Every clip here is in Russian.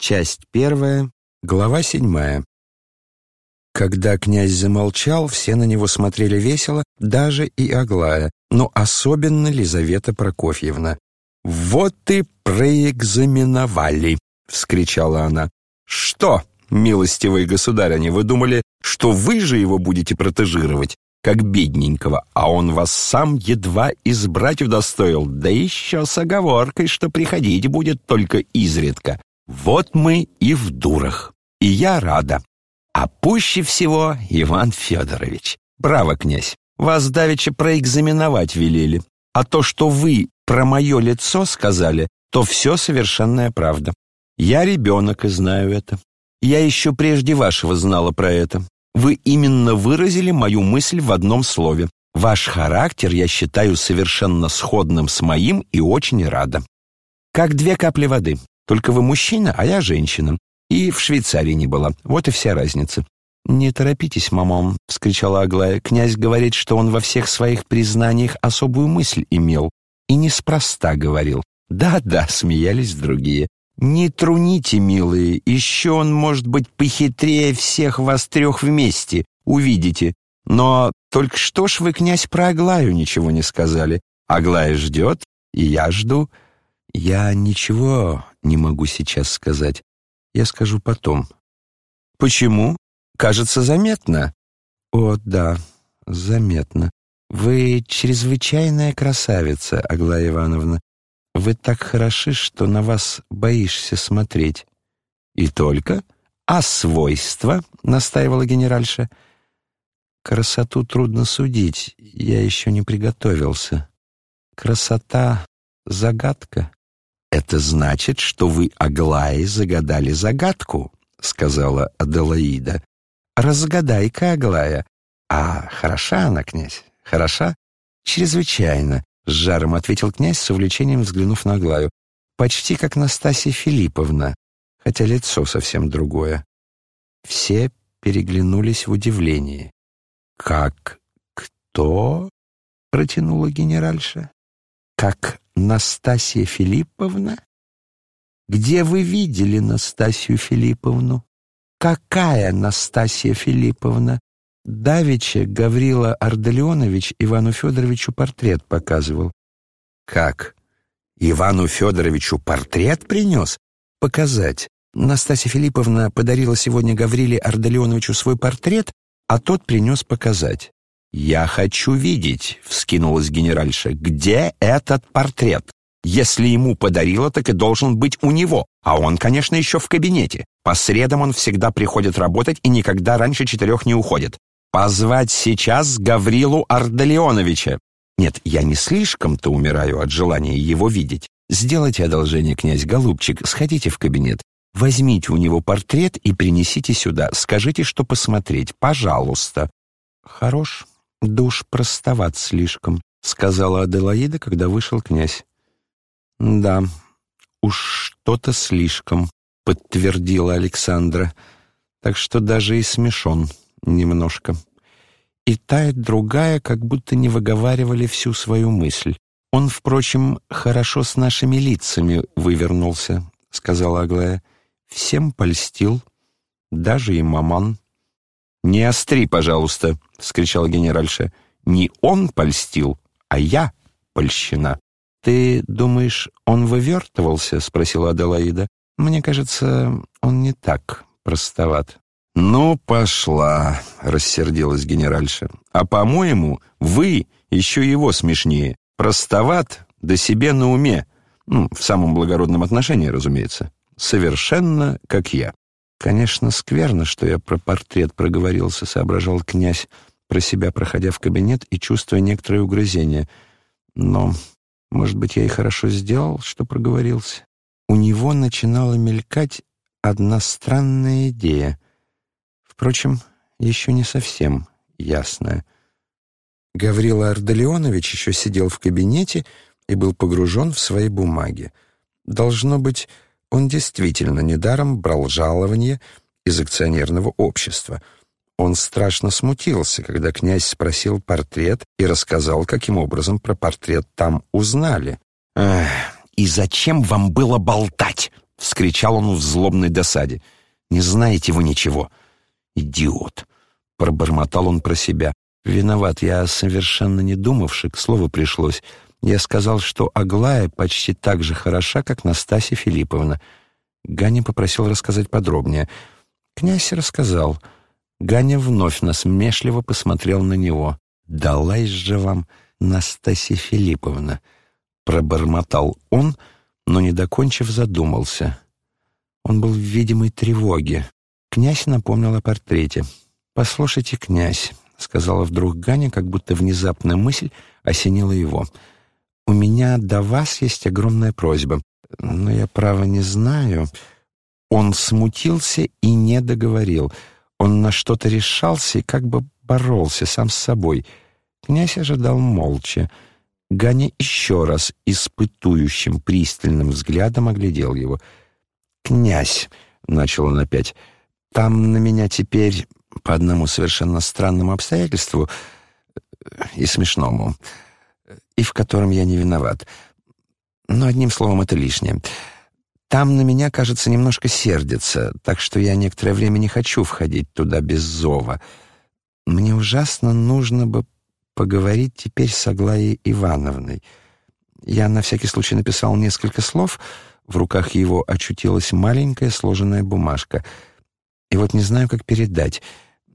Часть первая, глава седьмая. Когда князь замолчал, все на него смотрели весело, даже и Аглая, но особенно Лизавета Прокофьевна. «Вот и проэкзаменовали!» — вскричала она. «Что, милостивые государыни, вы думали, что вы же его будете протежировать, как бедненького, а он вас сам едва избрать удостоил, да еще с оговоркой, что приходить будет только изредка. Вот мы и в дурах, и я рада. А пуще всего Иван Федорович. Браво, князь, вас давеча проэкзаменовать велели, а то, что вы про мое лицо сказали, то все совершенная правда. Я ребенок и знаю это. Я еще прежде вашего знала про это. Вы именно выразили мою мысль в одном слове. Ваш характер я считаю совершенно сходным с моим и очень рада. Как две капли воды. Только вы мужчина, а я женщина. И в Швейцарии не была. Вот и вся разница. «Не торопитесь, мамон», — вскричала Аглая. «Князь говорит, что он во всех своих признаниях особую мысль имел. И неспроста говорил. Да-да», — смеялись другие. «Не труните, милые, еще он может быть похитрее всех вас трех вместе, увидите. Но только что ж вы, князь, про Аглаю ничего не сказали? Аглая ждет, и я жду. Я ничего не могу сейчас сказать. Я скажу потом». «Почему? Кажется, заметно». «О, да, заметно. Вы чрезвычайная красавица, Аглая Ивановна. Вы так хороши, что на вас боишься смотреть». «И только? А свойства?» — настаивала генеральша. «Красоту трудно судить, я еще не приготовился. Красота — загадка». «Это значит, что вы, Аглае, загадали загадку», — сказала Аделаида. «Разгадай-ка, Аглая. А хороша она, князь, хороша?» «Чрезвычайно. С жаром ответил князь, с увлечением взглянув на Аглаю. Почти как Настасья Филипповна, хотя лицо совсем другое. Все переглянулись в удивлении. «Как кто?» — протянула генеральша. «Как Настасья Филипповна? Где вы видели Настасью Филипповну? Какая Настасья Филипповна? Давича Гаврила Арделеонович Ивану Федоровичу портрет показывал. Как? Ивану Федоровичу портрет принес? Показать. Настасья Филипповна подарила сегодня Гавриле Арделеоновичу свой портрет, а тот принес показать. «Я хочу видеть», — вскинулась генеральша, — «где этот портрет? Если ему подарила, так и должен быть у него, а он, конечно, еще в кабинете. По средам он всегда приходит работать и никогда раньше четырех не уходит. Позвать сейчас Гаврилу Ардалионовича. Нет, я не слишком-то умираю от желания его видеть. Сделайте одолжение, князь Голубчик, сходите в кабинет. Возьмите у него портрет и принесите сюда. Скажите, что посмотреть, пожалуйста. Хорош, душ простоват слишком, сказала Аделаида, когда вышел князь. Да, уж что-то слишком, подтвердила Александра. Так что даже и смешон немножко. И та, и другая как будто не выговаривали всю свою мысль. «Он, впрочем, хорошо с нашими лицами вывернулся», — сказала Аглая. «Всем польстил, даже и маман». «Не остри, пожалуйста», — вскричал генеральша. «Не он польстил, а я польщена». «Ты думаешь, он вывертывался?» — спросила Аделаида. «Мне кажется, он не так простоват». «Ну, пошла», — рассердилась генеральша. «А, по-моему, вы еще его смешнее. Простоват, да себе на уме. Ну, в самом благородном отношении, разумеется. Совершенно как я». «Конечно, скверно, что я про портрет проговорился», — соображал князь, про себя проходя в кабинет и чувствуя некоторое угрызение. «Но, может быть, я и хорошо сделал, что проговорился». У него начинала мелькать одна странная идея — Впрочем, еще не совсем ясное. Гаврила Ардалионович еще сидел в кабинете и был погружен в свои бумаги. Должно быть, он действительно недаром брал жалование из акционерного общества. Он страшно смутился, когда князь спросил портрет и рассказал, каким образом про портрет там узнали. «Эх, и зачем вам было болтать?» — вскричал он в злобной досаде. «Не знаете вы ничего!» «Идиот!» — пробормотал он про себя. «Виноват, я совершенно не думавши, к слову пришлось. Я сказал, что Аглая почти так же хороша, как Настасья Филипповна». Ганя попросил рассказать подробнее. Князь рассказал. Ганя вновь насмешливо посмотрел на него. «Далась же вам Настасья Филипповна!» Пробормотал он, но, не докончив, задумался. Он был в видимой тревоге. Князь напомнил о портрете. «Послушайте, князь», — сказала вдруг Ганя, как будто внезапная мысль осенила его. «У меня до вас есть огромная просьба, но я, право, не знаю». Он смутился и не договорил. Он на что-то решался и как бы боролся сам с собой. Князь ожидал молча. Ганя еще раз испытующим пристальным взглядом оглядел его. «Князь», — начал он опять, — там на меня теперь по одному совершенно странному обстоятельству и смешному, и в котором я не виноват. Но одним словом, это лишнее. Там на меня, кажется, немножко сердится, так что я некоторое время не хочу входить туда без зова. Мне ужасно нужно бы поговорить теперь с Аглаей Ивановной. Я на всякий случай написал несколько слов, в руках его очутилась маленькая сложенная бумажка — и вот не знаю, как передать.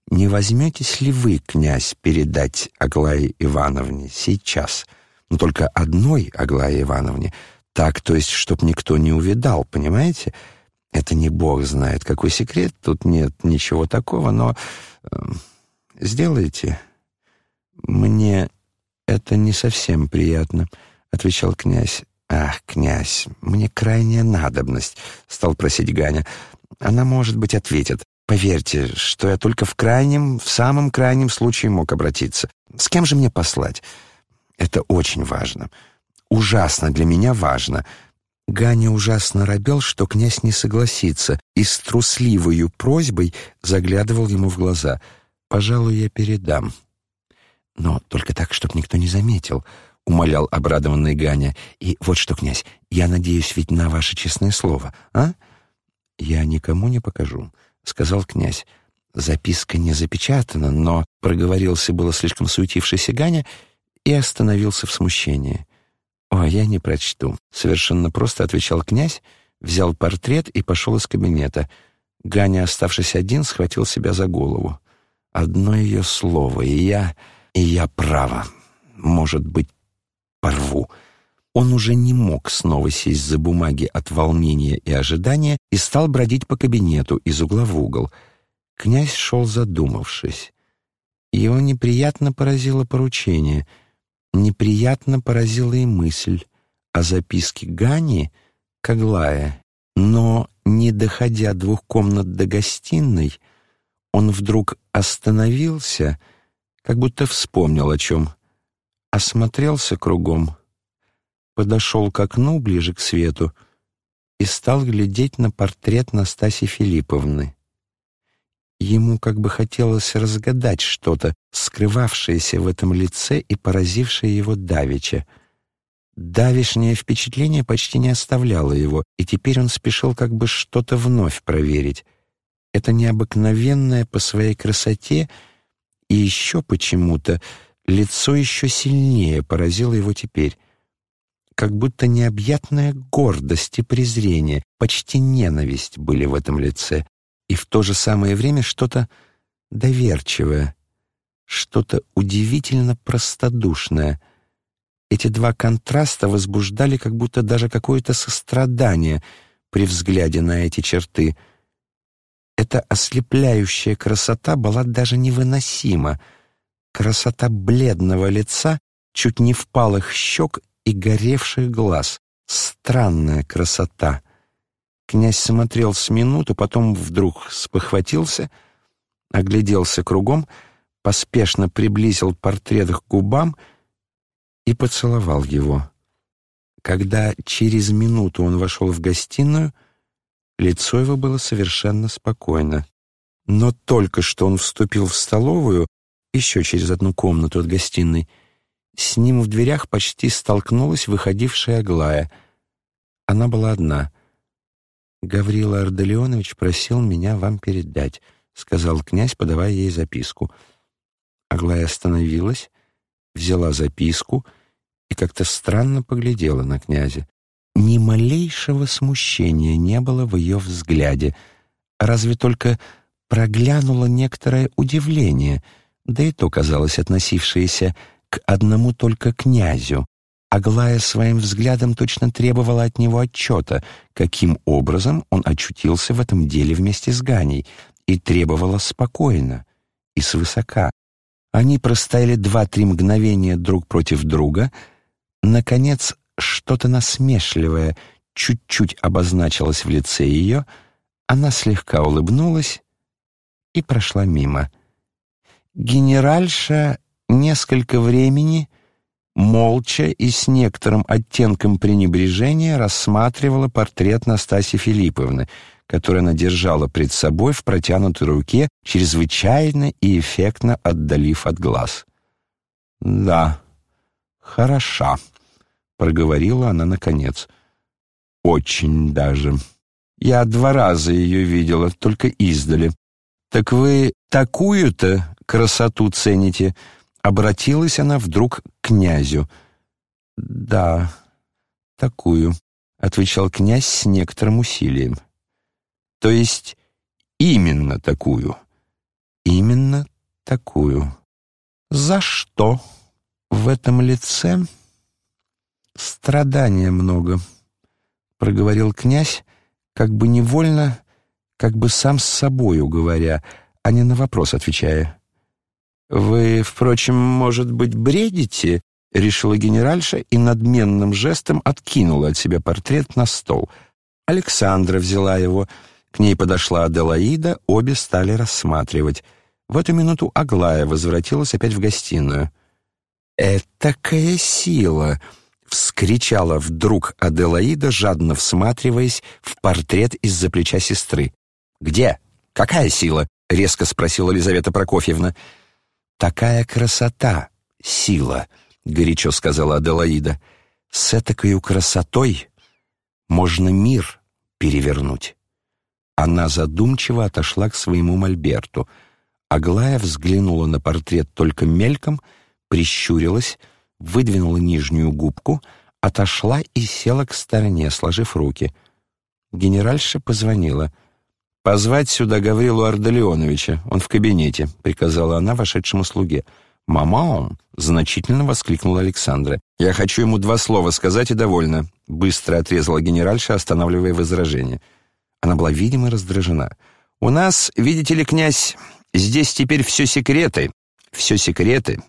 Не возьметесь ли вы, князь, передать Аглае Ивановне сейчас? Но только одной Аглае Ивановне. Так, то есть, чтоб никто не увидал, понимаете? Это не бог знает, какой секрет, тут нет ничего такого, но э, сделайте. Мне это не совсем приятно, отвечал князь. Ах, князь, мне крайняя надобность, стал просить Ганя. Она, может быть, ответит. Поверьте, что я только в крайнем, в самом крайнем случае мог обратиться. С кем же мне послать? Это очень важно. Ужасно для меня важно. Ганя ужасно робел, что князь не согласится, и с трусливою просьбой заглядывал ему в глаза. «Пожалуй, я передам». «Но только так, чтоб никто не заметил», — умолял обрадованный Ганя. «И вот что, князь, я надеюсь ведь на ваше честное слово, а?» «Я никому не покажу», — сказал князь. Записка не запечатана, но проговорился было слишком суетившийся Ганя и остановился в смущении. «О, я не прочту», — совершенно просто отвечал князь, взял портрет и пошел из кабинета. Ганя, оставшись один, схватил себя за голову. Одно ее слово, и я... и я право. Может быть, порву. Он уже не мог снова сесть за бумаги от волнения и ожидания и стал бродить по кабинету из угла в угол. Князь шел задумавшись. Его неприятно поразило поручение, неприятно поразила и мысль о записке Гани к. Но, не доходя двух комнат до гостиной, он вдруг остановился, как будто вспомнил о чем, осмотрелся кругом — подошел к окну ближе к свету и стал глядеть на портрет Настасьи Филипповны. Ему как бы хотелось разгадать что-то, скрывавшееся в этом лице и поразившее его давеча. Давишнее впечатление почти не оставляло его, и теперь он спешил как бы что-то вновь проверить. Это необыкновенное по своей красоте и еще почему-то лицо еще сильнее поразило его теперь как будто необъятная гордость и презрение, почти ненависть были в этом лице, и в то же самое время что-то доверчивое, что-то удивительно простодушное. Эти два контраста возбуждали как будто даже какое-то сострадание при взгляде на эти черты. Эта ослепляющая красота была даже невыносима. Красота бледного лица, чуть не впалых щек и горевших глаз. Странная красота. Князь смотрел с минуту, потом вдруг спохватился, огляделся кругом, поспешно приблизил портрет к губам и поцеловал его. Когда через минуту он вошел в гостиную, лицо его было совершенно спокойно. Но только что он вступил в столовую, еще через одну комнату от гостиной, с ним в дверях почти столкнулась выходившая Аглая. Она была одна. Гаврила Арделеонович просил меня вам передать, сказал князь, подавая ей записку. Аглая остановилась, взяла записку и как-то странно поглядела на князя. Ни малейшего смущения не было в ее взгляде, разве только проглянуло некоторое удивление, да и то казалось относившееся к одному только князю. Аглая своим взглядом точно требовала от него отчета, каким образом он очутился в этом деле вместе с Ганей, и требовала спокойно и свысока. Они простояли два-три мгновения друг против друга. Наконец, что-то насмешливое чуть-чуть обозначилось в лице ее, она слегка улыбнулась и прошла мимо. Генеральша несколько времени молча и с некоторым оттенком пренебрежения рассматривала портрет Настасьи Филипповны, который она держала пред собой в протянутой руке, чрезвычайно и эффектно отдалив от глаз. «Да, хороша», — проговорила она наконец. «Очень даже. Я два раза ее видела, только издали. Так вы такую-то красоту цените?» Обратилась она вдруг к князю. «Да, такую», — отвечал князь с некоторым усилием. «То есть именно такую?» «Именно такую». «За что?» «В этом лице страдания много», — проговорил князь, как бы невольно, как бы сам с собою говоря, а не на вопрос отвечая. «Вы, впрочем, может быть, бредите?» — решила генеральша и надменным жестом откинула от себя портрет на стол. Александра взяла его. К ней подошла Аделаида, обе стали рассматривать. В эту минуту Аглая возвратилась опять в гостиную. «Этакая сила!» — вскричала вдруг Аделаида, жадно всматриваясь в портрет из-за плеча сестры. «Где? Какая сила?» — резко спросила Елизавета Прокофьевна. «Такая красота, сила», — горячо сказала Аделаида. «С этакою красотой можно мир перевернуть». Она задумчиво отошла к своему мольберту. Аглая взглянула на портрет только мельком, прищурилась, выдвинула нижнюю губку, отошла и села к стороне, сложив руки. Генеральша позвонила — «Позвать сюда Гаврилу Ардалионовича, он в кабинете», — приказала она вошедшему слуге. «Мама!» — значительно воскликнула Александра. «Я хочу ему два слова сказать и довольно», — быстро отрезала генеральша, останавливая возражение. Она была, видимо, раздражена. «У нас, видите ли, князь, здесь теперь все секреты. Все секреты.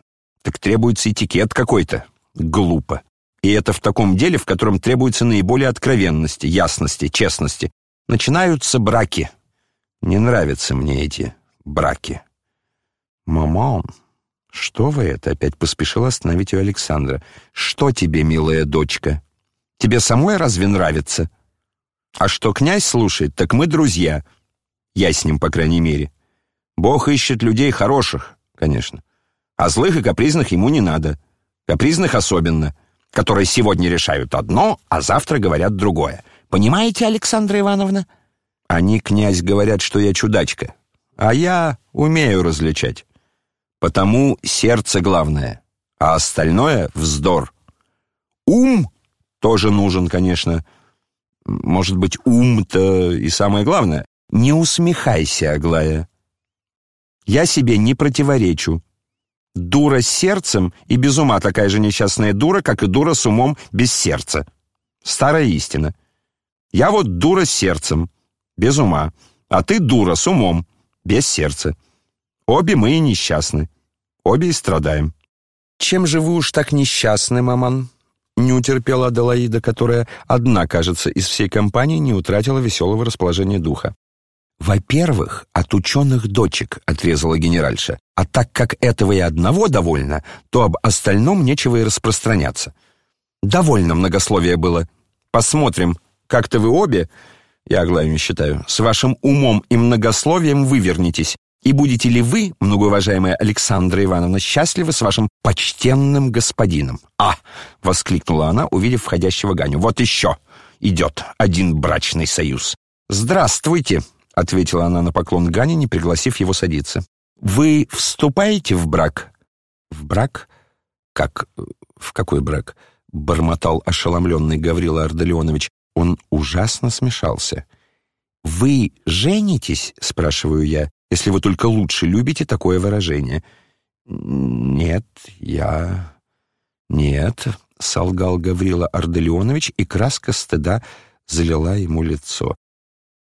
Так требуется этикет какой-то. Глупо. И это в таком деле, в котором требуется наиболее откровенности, ясности, честности. Начинаются браки, не нравятся мне эти браки. Мамон, что вы это? Опять поспешил остановить ее Александра. Что тебе, милая дочка? Тебе самой разве нравится? А что князь слушает, так мы друзья. Я с ним, по крайней мере. Бог ищет людей хороших, конечно. А злых и капризных ему не надо. Капризных особенно, которые сегодня решают одно, а завтра говорят другое. Понимаете, Александра Ивановна? Они, князь, говорят, что я чудачка, а я умею различать. Потому сердце главное, а остальное — вздор. Ум тоже нужен, конечно. Может быть, ум-то и самое главное. Не усмехайся, Аглая. Я себе не противоречу. Дура с сердцем и без ума такая же несчастная дура, как и дура с умом без сердца. Старая истина. Я вот дура с сердцем, без ума, а ты дура с умом, без сердца. Обе мы и несчастны, обе и страдаем». «Чем же вы уж так несчастны, маман?» Не утерпела Аделаида, которая одна, кажется, из всей компании не утратила веселого расположения духа. «Во-первых, от ученых дочек», — отрезала генеральша. «А так как этого и одного довольно, то об остальном нечего и распространяться». «Довольно многословия было. Посмотрим, как-то вы обе я Аглаю считаю, с вашим умом и многословием вы вернетесь. И будете ли вы, многоуважаемая Александра Ивановна, счастливы с вашим почтенным господином? А! воскликнула она, увидев входящего Ганю. Вот еще идет один брачный союз. «Здравствуйте», — ответила она на поклон Гане, не пригласив его садиться. «Вы вступаете в брак?» «В брак? Как? В какой брак?» — бормотал ошеломленный Гаврила Ардалионович. Он ужасно смешался. «Вы женитесь?» — спрашиваю я, если вы только лучше любите такое выражение. «Нет, я... нет», — солгал Гаврила Арделеонович, и краска стыда залила ему лицо.